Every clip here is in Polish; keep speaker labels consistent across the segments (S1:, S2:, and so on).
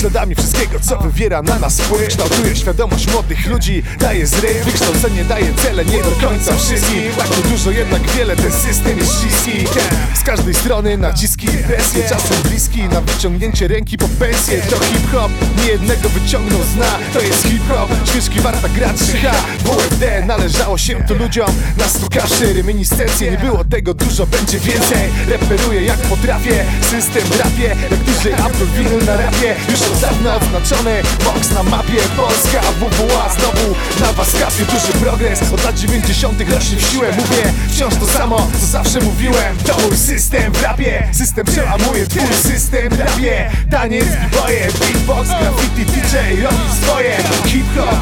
S1: Śladami wszystkiego, co wywiera na nas. Wpływ Kształtuje świadomość młodych ludzi Daje zryw, wykształcenie daje cele Nie do końca wszystkim Tak to dużo, jednak wiele Ten system jest śliski. Z każdej strony naciski i presje Czasem bliski na wyciągnięcie ręki po pensję. To hip-hop, nie jednego wyciągnął zna To jest hip-hop, świeżki warta gra 3H WFD należało się to ludziom Na stukaszy, reminiscencje Nie było tego dużo, będzie więcej. Reperuję jak potrafię, system drapie. Jak duży Apple winyl na rapie Już od dawna odznaczony box na mapie Polska, WWA znowu na was kapie Duży progres, od lat 90 rośnie w siłę Mówię wciąż to samo, co zawsze mówiłem. To mój system w rapie System przełamuje twój system w rapie. Taniec, boje, beatbox, graffiti, DJ robi swoje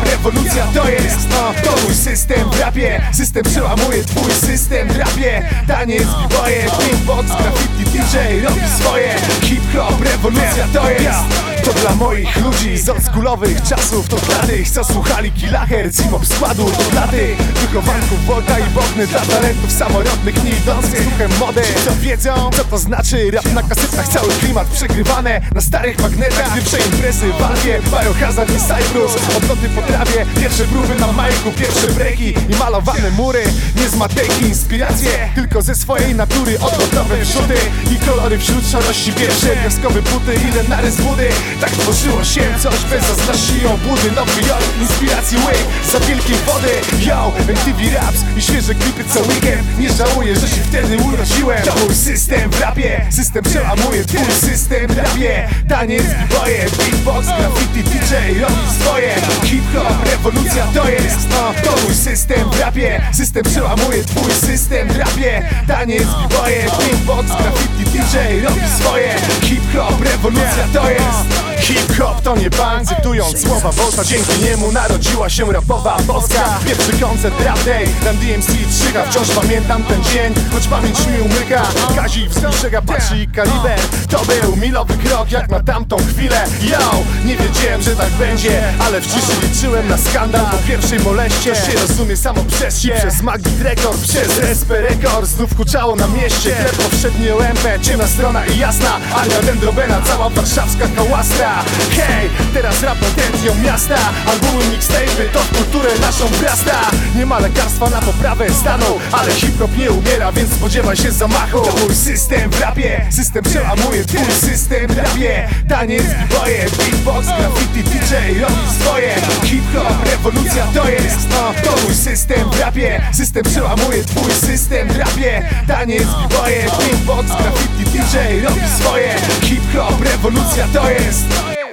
S1: rewolucja to jest To. Mój system w rapie. System przełamuje twój system w rapie. Taniec, boje, beatbox, graffiti, DJ robi swoje. Hip-hop, rewolucja to jest To dla moich ludzi z oldschoolowych czasów. To dla tych, co słuchali Kilacher, Cimop składu. To dla tych wychowanków Volta i Bogny Dla talentów samorodnych, nie idących słuchem mody co wiedzą, co to znaczy Rap na kasetach, cały klimat przegrywane Na starych magnetach, pierwsze imprezy w Alfie Biohazard i Cyprus Odloty po trawie, pierwsze próby na majku Pierwsze breaki i malowane mury. Nie z matejki inspiracje Tylko ze swojej natury. Odlotowe wrzuty i kolory wśród szarości Pierwsze. Wioskowe buty, ile narys budy. Tak tworzyło się coś bez zazdrości i obudy. Nowy Jork, inspiracji łyk za wielkiej wody. Yo, MTV Raps i świeże klipy co weekend. Nie żałuję, że się wtedy urodziłem. To mój system w rapie. System przełamuje twój system w rapie. Taniec, boje, beatbox, graffiti, DJ robi swoje Hip-hop, rewolucja to jest no, To mój system w rapie System przełamuje twój system w rapie. Taniec, boje, beatbox, graffiti, DJ robi swoje. Hip-hop, rewolucja to jest Hip-hop to nie bank, cytując słowa Volta Dzięki niemu narodziła się rapowa Polska Pierwszy koncert Rap Day, tam DMC trzyga. Wciąż pamiętam ten dzień, choć pamięć mi umyka. Kazik wzniszczega patrzy i kaliber. To był milowy krok jak na tamtą chwilę. Yo, nie wiedziałem, że tak będzie Ale w ciszy liczyłem na skandal. Po pierwszej moleście się rozumie samo przez się. Przez Magnet Record, przez SP Record Znów kuczało na mieście. Chleb powszedni OMP, ciemna strona i jasna. Ania Dendrobena, cała warszawska kałastra. Hej, teraz rap intencją miasta. Albumy, mixtape'y, to kulturę naszą wrasta Nie ma lekarstwa na poprawę stanu Ale hip-hop nie umiera, więc spodziewaj się zamachu. To mój system w rapie System przełamuje twój system rapie. Taniec, boje, beatbox, graffiti, DJ robi swoje. Hip-hop, rewolucja to jest To mój system w rapie. System przełamuje twój system rapie. Taniec, boje, beatbox, graffiti, DJ robi swoje. Hip-hop, rewolucja to jest